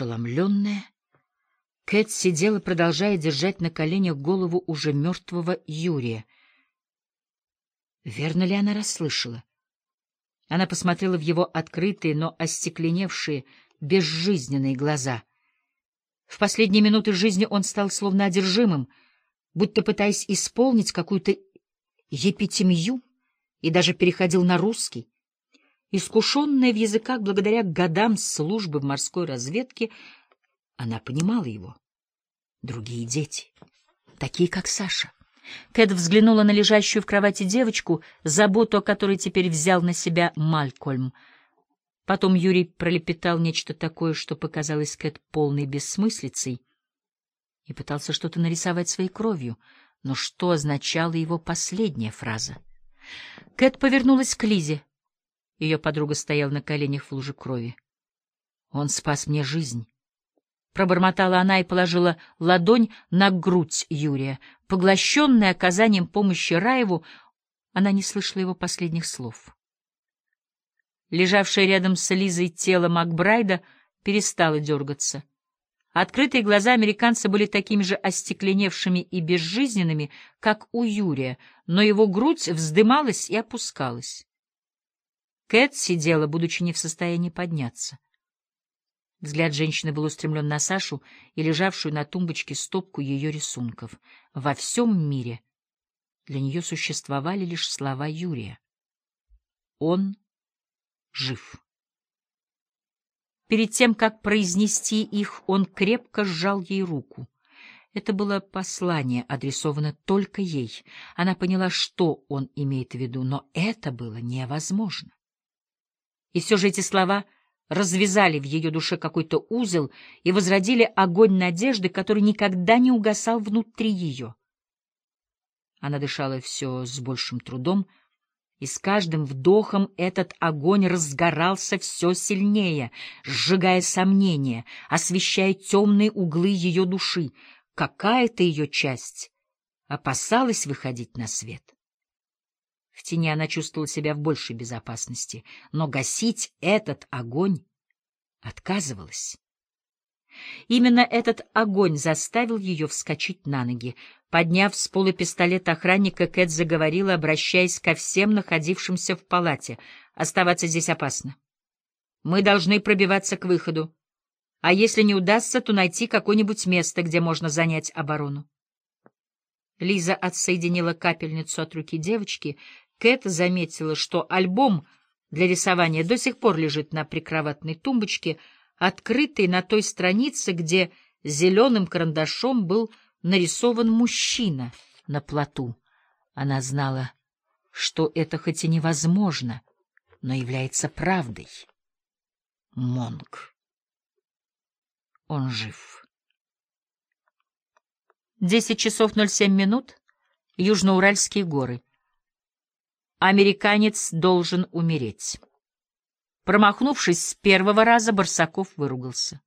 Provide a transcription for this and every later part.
Ошеломленная, Кэт сидела, продолжая держать на коленях голову уже мертвого Юрия. Верно ли она расслышала? Она посмотрела в его открытые, но остекленевшие, безжизненные глаза. В последние минуты жизни он стал словно одержимым, будто пытаясь исполнить какую-то епитемию, и даже переходил на русский. Искушенная в языках благодаря годам службы в морской разведке, она понимала его. Другие дети, такие как Саша. Кэт взглянула на лежащую в кровати девочку, заботу о которой теперь взял на себя Малькольм. Потом Юрий пролепетал нечто такое, что показалось Кэт полной бессмыслицей, и пытался что-то нарисовать своей кровью. Но что означала его последняя фраза? Кэт повернулась к Лизе. Ее подруга стояла на коленях в луже крови. «Он спас мне жизнь». Пробормотала она и положила ладонь на грудь Юрия. Поглощенная оказанием помощи Раеву, она не слышала его последних слов. Лежавшее рядом с Лизой тело Макбрайда перестало дергаться. Открытые глаза американца были такими же остекленевшими и безжизненными, как у Юрия, но его грудь вздымалась и опускалась. Кэт сидела, будучи не в состоянии подняться. Взгляд женщины был устремлен на Сашу и лежавшую на тумбочке стопку ее рисунков. Во всем мире для нее существовали лишь слова Юрия. Он жив. Перед тем, как произнести их, он крепко сжал ей руку. Это было послание, адресовано только ей. Она поняла, что он имеет в виду, но это было невозможно. И все же эти слова развязали в ее душе какой-то узел и возродили огонь надежды, который никогда не угасал внутри ее. Она дышала все с большим трудом, и с каждым вдохом этот огонь разгорался все сильнее, сжигая сомнения, освещая темные углы ее души. Какая-то ее часть опасалась выходить на свет. В тени она чувствовала себя в большей безопасности, но гасить этот огонь отказывалась. Именно этот огонь заставил ее вскочить на ноги. Подняв с пола пистолет охранника, Кэт заговорила, обращаясь ко всем находившимся в палате. «Оставаться здесь опасно. Мы должны пробиваться к выходу. А если не удастся, то найти какое-нибудь место, где можно занять оборону». Лиза отсоединила капельницу от руки девочки Кэт заметила, что альбом для рисования до сих пор лежит на прикроватной тумбочке, открытой на той странице, где зеленым карандашом был нарисован мужчина на плоту. Она знала, что это хоть и невозможно, но является правдой. Монг. Он жив. Десять часов ноль семь минут. Южноуральские горы. Американец должен умереть. Промахнувшись с первого раза, Барсаков выругался.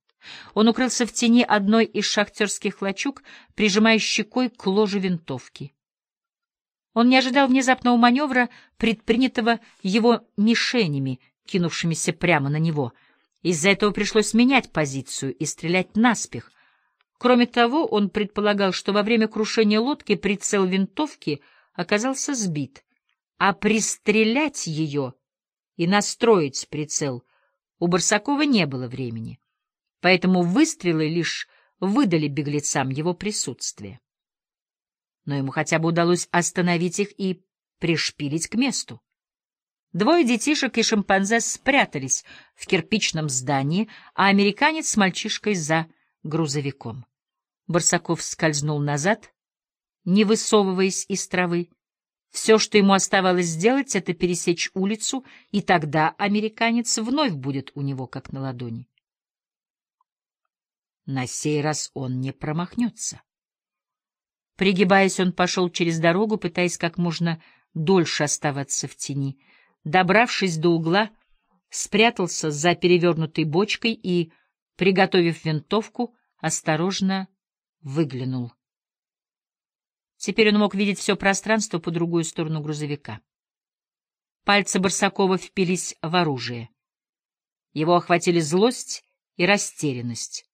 Он укрылся в тени одной из шахтерских лачуг, прижимая щекой к ложе винтовки. Он не ожидал внезапного маневра, предпринятого его мишенями, кинувшимися прямо на него. Из-за этого пришлось менять позицию и стрелять наспех. Кроме того, он предполагал, что во время крушения лодки прицел винтовки оказался сбит а пристрелять ее и настроить прицел у Барсакова не было времени, поэтому выстрелы лишь выдали беглецам его присутствие. Но ему хотя бы удалось остановить их и пришпилить к месту. Двое детишек и шимпанзе спрятались в кирпичном здании, а американец с мальчишкой за грузовиком. Барсаков скользнул назад, не высовываясь из травы, все, что ему оставалось сделать, это пересечь улицу, и тогда американец вновь будет у него как на ладони. На сей раз он не промахнется. Пригибаясь, он пошел через дорогу, пытаясь как можно дольше оставаться в тени. Добравшись до угла, спрятался за перевернутой бочкой и, приготовив винтовку, осторожно выглянул. Теперь он мог видеть все пространство по другую сторону грузовика. Пальцы Барсакова впились в оружие. Его охватили злость и растерянность.